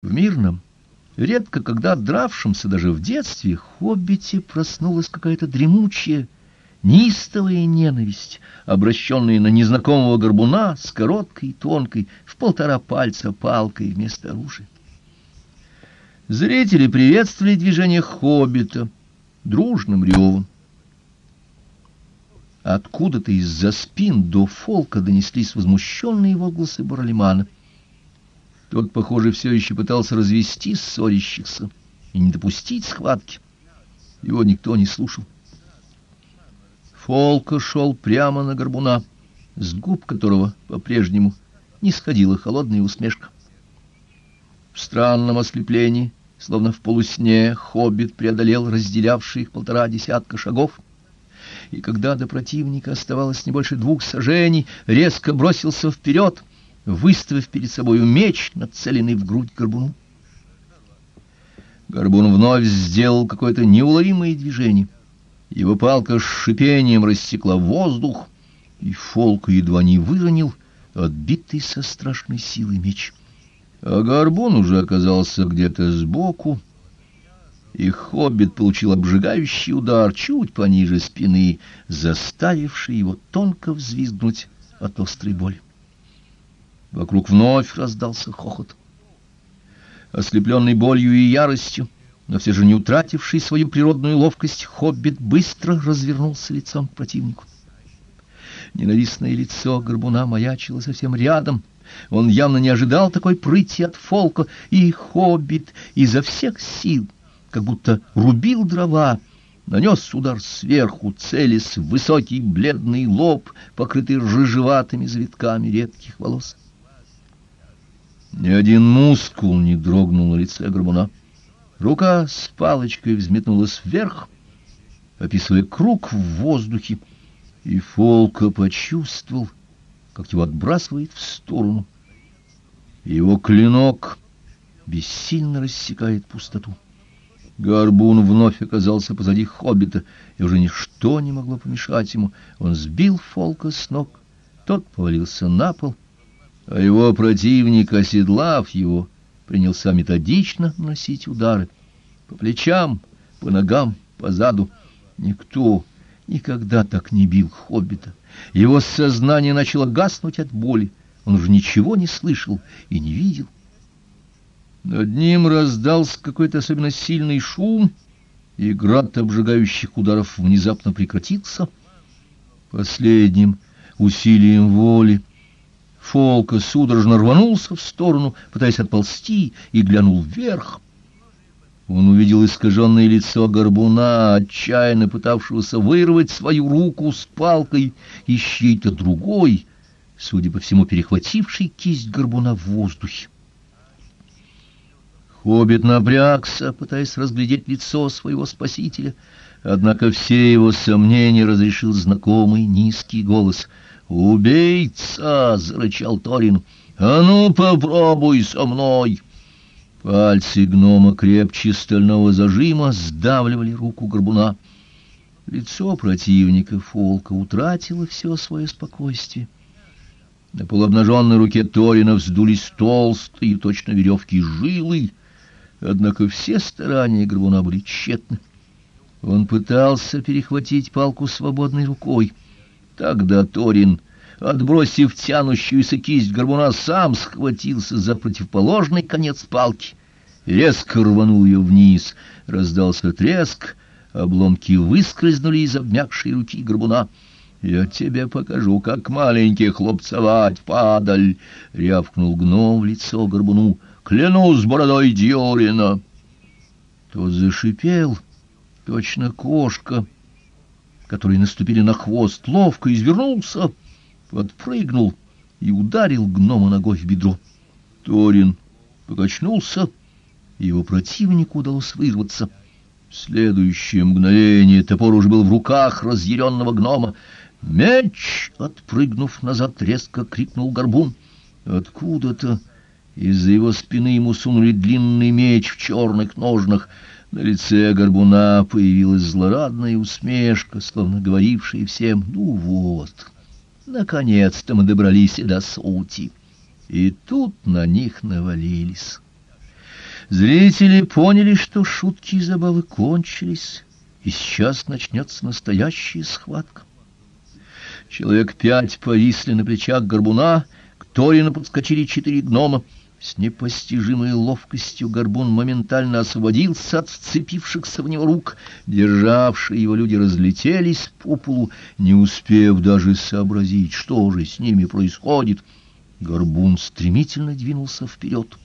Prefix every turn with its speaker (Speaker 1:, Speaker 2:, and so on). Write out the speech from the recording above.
Speaker 1: В мирном, редко когда дравшемся даже в детстве, хоббите проснулась какая-то дремучая, неистовая ненависть, обращенная на незнакомого горбуна с короткой тонкой, в полтора пальца палкой вместо оружия. Зрители приветствовали движение хоббита дружным ревом. Откуда-то из-за спин до фолка донеслись возмущенные возгласы Баралимана — тот, похоже, все еще пытался развести ссорящихся и не допустить схватки. Его никто не слушал. Фолка шел прямо на горбуна, с губ которого по-прежнему не сходила холодная усмешка. В странном ослеплении, словно в полусне, хоббит преодолел разделявшие их полтора десятка шагов, и когда до противника оставалось не больше двух сажений, резко бросился вперед — выставив перед собою меч, нацеленный в грудь горбуну. Горбун вновь сделал какое-то неуловимое движение. Его палка с шипением рассекла воздух, и Фолк едва не выронил отбитый со страшной силой меч. А горбун уже оказался где-то сбоку, и хоббит получил обжигающий удар чуть пониже спины, заставивший его тонко взвизгнуть от острой боли. Вокруг вновь раздался хохот. Ослепленный болью и яростью, но все же не утративший свою природную ловкость, хоббит быстро развернулся лицом к противнику. Ненавистное лицо горбуна маячило совсем рядом. Он явно не ожидал такой прыти от фолка, и хоббит изо всех сил, как будто рубил дрова, нанес удар сверху, целясь высокий бледный лоб, покрытый рыжеватыми завитками редких волос. Ни один мускул не дрогнул на лице горбуна. Рука с палочкой взметнулась вверх, описывая круг в воздухе, и Фолка почувствовал, как его отбрасывает в сторону. Его клинок бессильно рассекает пустоту. Горбун вновь оказался позади хоббита, и уже ничто не могло помешать ему. Он сбил Фолка с ног, тот повалился на пол — а его противник, оседлав его, принялся методично носить удары по плечам, по ногам, по заду. Никто никогда так не бил хоббита. Его сознание начало гаснуть от боли. Он уже ничего не слышал и не видел. Над ним раздался какой-то особенно сильный шум, и град обжигающих ударов внезапно прекратился. Последним усилием воли Фолка судорожно рванулся в сторону, пытаясь отползти, и глянул вверх. Он увидел искаженное лицо горбуна, отчаянно пытавшегося вырвать свою руку с палкой из чьей-то другой, судя по всему, перехвативший кисть горбуна в воздухе. Хоббит напрягся, пытаясь разглядеть лицо своего спасителя, однако все его сомнения разрешил знакомый низкий голос — «Убийца!» — зарычал Торин. «А ну, попробуй со мной!» Пальцы гнома крепче стального зажима сдавливали руку горбуна. Лицо противника Фолка утратило все свое спокойствие. На полуобнаженной руке Торина вздулись толстые, точно веревки, жилы, однако все старания горбуна были тщетны. Он пытался перехватить палку свободной рукой — Тогда Торин, отбросив тянущуюся кисть горбуна, сам схватился за противоположный конец палки, резко рванул ее вниз. Раздался треск, обломки выскользнули из обмякшей руки горбуна. «Я тебе покажу, как маленький хлопцевать, падаль!» — рявкнул гном в лицо горбуну. «Клянусь бородой Дьорина!» Тот зашипел, точно кошка — которые наступили на хвост, ловко извернулся, подпрыгнул и ударил гнома ногой в бедро. Торин покачнулся, и его противнику удалось вырваться. В следующее мгновение топор уже был в руках разъяренного гнома. «Меч!» — отпрыгнув назад, резко крикнул горбун. Откуда-то из-за его спины ему сунули длинный меч в черных ножнах — на лице горбуна появилась злорадная усмешка, словно говорившая всем «Ну вот, наконец-то мы добрались и до сути». И тут на них навалились. Зрители поняли, что шутки и забавы кончились, и сейчас начнется настоящая схватка. Человек пять повисли на плечах горбуна, к Торину подскочили четыре гнома. С непостижимой ловкостью горбун моментально освободился от сцепившихся в него рук. Державшие его люди разлетелись по полу, не успев даже сообразить, что же с ними происходит. Горбун стремительно двинулся вперед.